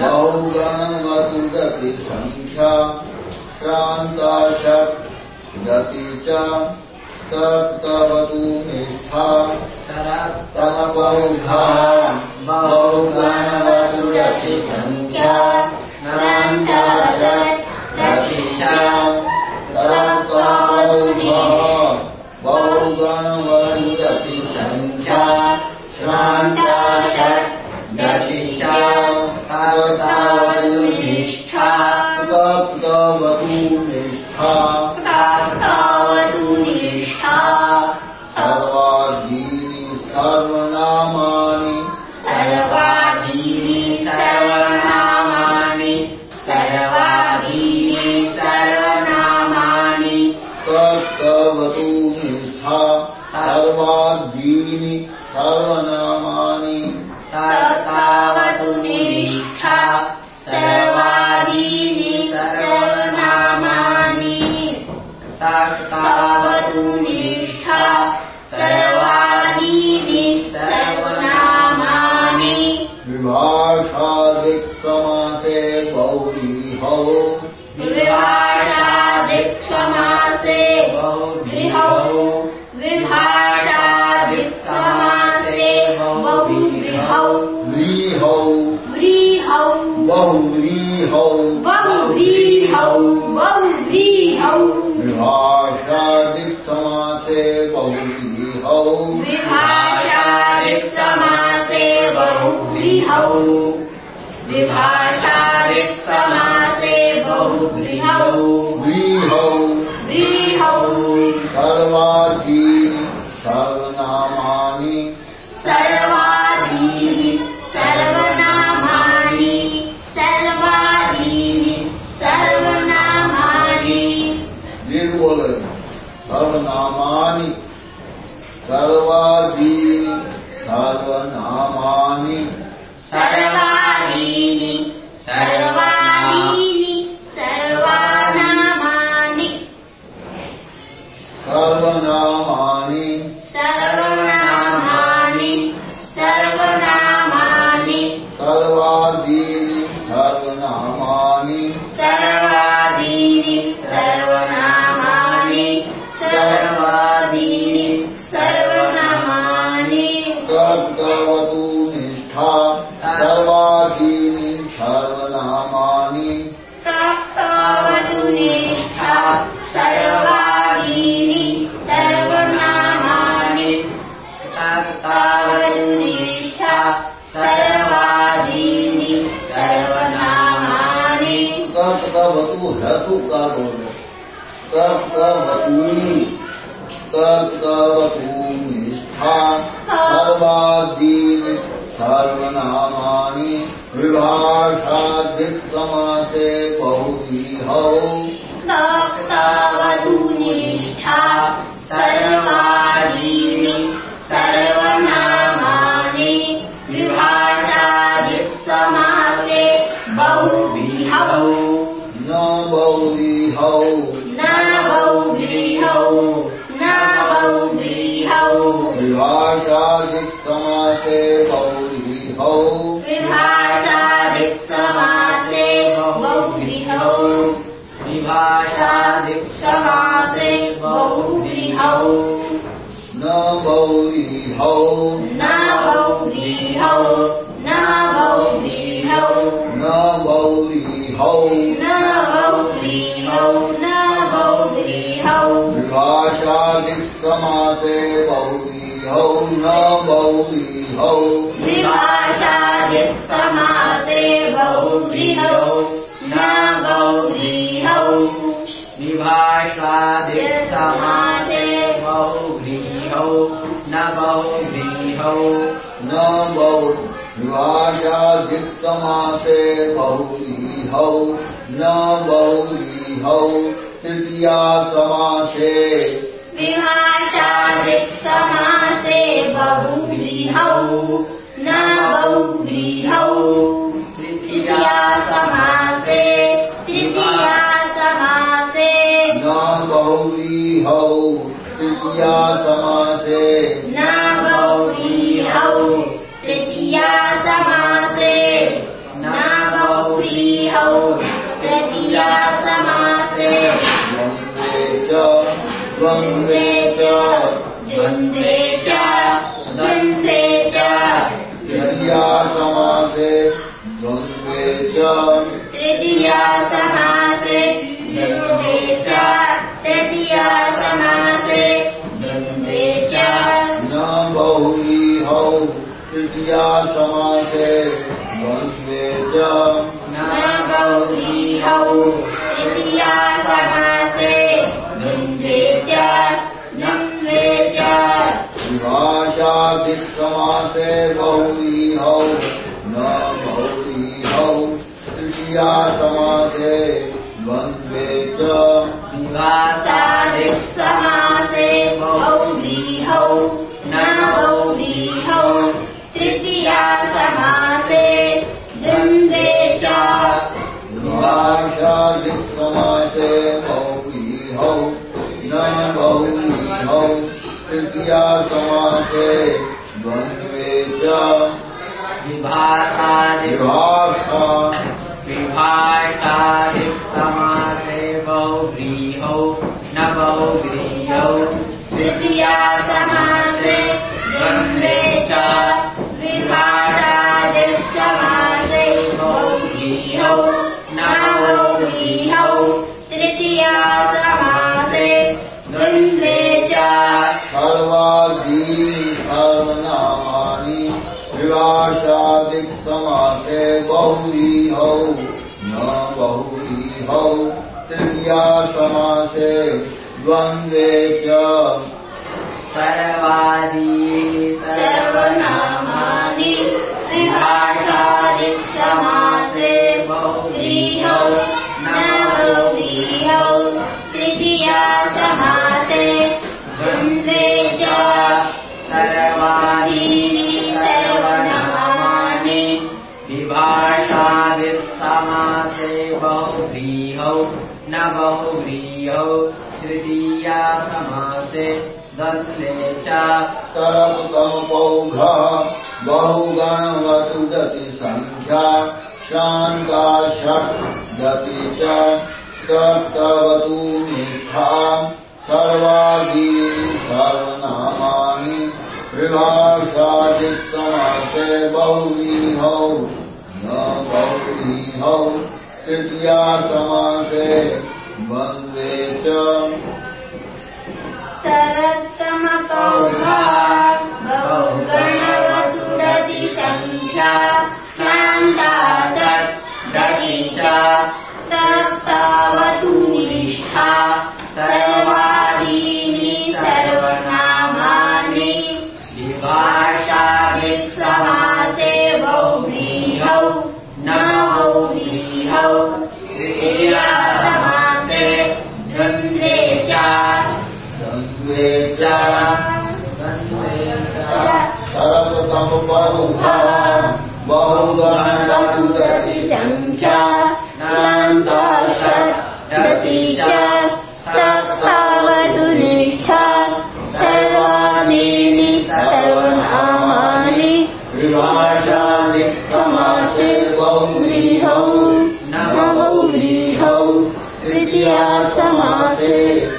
बहुगणवतु गतिसङ्ख्या श्रान्ताशक् गति च तत्तवतु निष्ठा। तमपौघः तत्तवतु निष्ठा तत्तवतु निष्ठा तावतु निष्ठा सर्वादीनि सर्वनामानि। सर्वादीनि सर्वनामानि। सर्वादीनि सर्वनामानि। तत्तवतु निष्ठा सर्वादीनि सर्वनामानि विभाषादिक्षमासे बहुविहौ विभाषादिक्षमासे। बहुविहौ व्रीहौ। व्रीहौ। बहुव्रीहौ बहुव्रीहौ बहुव्रीहौ विभाषादिक्समासे बहुव्रीहौ विभाषादिक्षमासे सर्वादीनि सर्वनामानि तद्भवतु ह्रसु का बोले तद्भवतु तद्भवतु निष्ठा सर्वादीनि सर्वनामानि विभाषादिक्समासे बहुविहौ न बहुव्रीहौ न बहुव्रीहौ विभाषादिक्समासे बहुविहौ विभाषादिक्समासे बहुव्रीहौ विभाषादिक्समासे बहुव्रीहौ न बहुविहौ न बहुव्रीहौ न बहुव्रीहौ न बहुविहौ न बहुव्रीहौ। न बहुव्रीहौ। विभाषादिक्समासे बहुविहौ न बहुविहौ विभाषादिक्समासे बहुव्रीहौ न बहुव्रीहौ विभाषादिक्समासे बहुव्रीहौ न बहुव्रीहौ न बहु विभाषादिक्समासे बहुविहौ न बहुविहौ तृतीया समासे विभाषादिक्समासे गौर्या समासे न गौरी ह तृतीया समासे न गौरी हौ तृतीया समासे द्वन्द्वे च द्वन्द्वे च द्वन्द्वे च द्वन्द्वे च। तृतीया समासे द्वन्द्वे च। तृतीया तृतीया समासे च तृतीया समासे विभाषादिक्समासे बहुव्रीहौ न बहुव्रीहौ तृतीया समासे न बहुव्रीहौ तृतीया समासे द्वन्द्वे च। विभाषादिभाषा विभाषा विभाषादिसमासे बहुव्रीहौ न बहुव्रीहौ तृतीया सर्वादीनि सर्वनामानि न बहुव्रीहौ तृतीया समासे द्वन्द्वे च। सर्वादीनि सर्वनामानि विभाषादिसमासे बहुव्रीहौ न तृतीया च। तरपतमपौघ बहुगणवतुदति सङ्ख्या शान्ता षट् गति च। सप्तवतु निष्ठा सर्वादीनि सर्वनामानि विभाषादिसमासे बहुव्रीहौ न बहुव्रीहौ तृतीया समासे द्वन्द्वे च च समासे